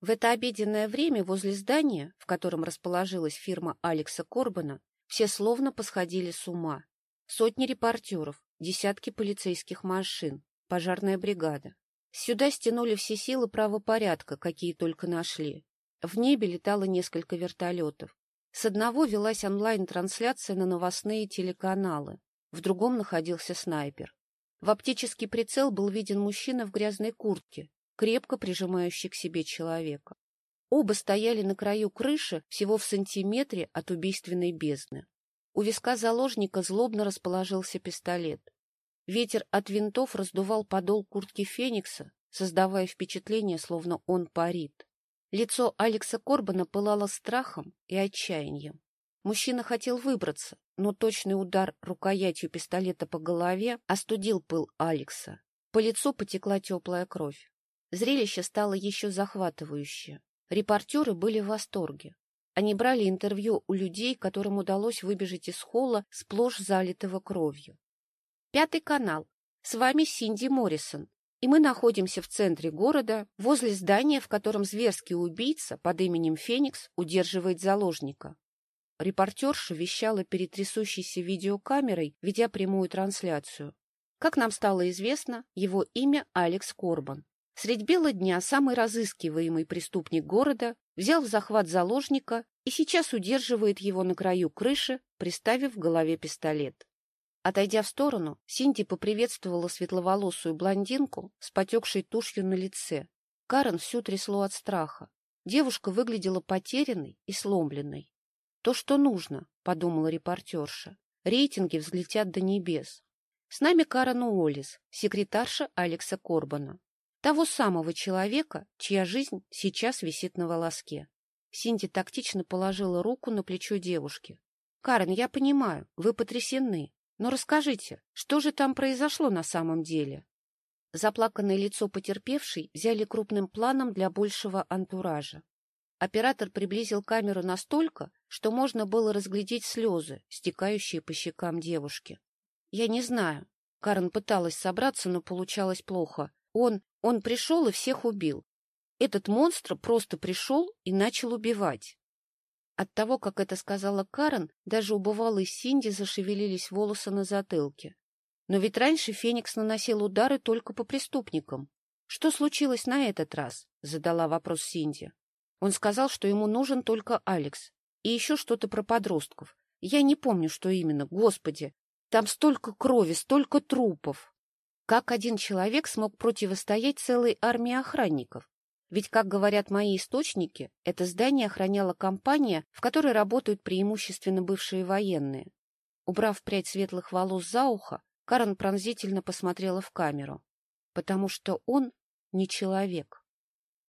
В это обеденное время возле здания, в котором расположилась фирма Алекса Корбана, все словно посходили с ума. Сотни репортеров, десятки полицейских машин, пожарная бригада. Сюда стянули все силы правопорядка, какие только нашли. В небе летало несколько вертолетов. С одного велась онлайн-трансляция на новостные телеканалы, в другом находился снайпер. В оптический прицел был виден мужчина в грязной куртке, крепко прижимающий к себе человека. Оба стояли на краю крыши всего в сантиметре от убийственной бездны. У виска заложника злобно расположился пистолет. Ветер от винтов раздувал подол куртки Феникса, создавая впечатление, словно он парит. Лицо Алекса Корбана пылало страхом и отчаянием. Мужчина хотел выбраться, но точный удар рукоятью пистолета по голове остудил пыл Алекса. По лицу потекла теплая кровь. Зрелище стало еще захватывающее. Репортеры были в восторге. Они брали интервью у людей, которым удалось выбежать из холла, сплошь залитого кровью. Пятый канал. С вами Синди Моррисон. И мы находимся в центре города, возле здания, в котором зверский убийца под именем Феникс удерживает заложника. Репортерша вещала перед трясущейся видеокамерой, ведя прямую трансляцию. Как нам стало известно, его имя Алекс Корбан. Средь бела дня самый разыскиваемый преступник города взял в захват заложника и сейчас удерживает его на краю крыши, приставив в голове пистолет. Отойдя в сторону, Синди поприветствовала светловолосую блондинку с потекшей тушью на лице. Карен всю трясло от страха. Девушка выглядела потерянной и сломленной. То, что нужно, — подумала репортерша. Рейтинги взлетят до небес. С нами Карен Уоллес, секретарша Алекса Корбана. Того самого человека, чья жизнь сейчас висит на волоске. Синди тактично положила руку на плечо девушки. — Карен, я понимаю, вы потрясены. Но расскажите, что же там произошло на самом деле? Заплаканное лицо потерпевшей взяли крупным планом для большего антуража. Оператор приблизил камеру настолько, что можно было разглядеть слезы, стекающие по щекам девушки. Я не знаю. Карен пыталась собраться, но получалось плохо. Он, он пришел и всех убил. Этот монстр просто пришел и начал убивать. От того, как это сказала Карен, даже у бывалой Синди зашевелились волосы на затылке. Но ведь раньше Феникс наносил удары только по преступникам. Что случилось на этот раз? Задала вопрос Синди. Он сказал, что ему нужен только Алекс. И еще что-то про подростков. Я не помню, что именно. Господи, там столько крови, столько трупов. Как один человек смог противостоять целой армии охранников? Ведь, как говорят мои источники, это здание охраняла компания, в которой работают преимущественно бывшие военные. Убрав прядь светлых волос за ухо, Карен пронзительно посмотрела в камеру. Потому что он не человек.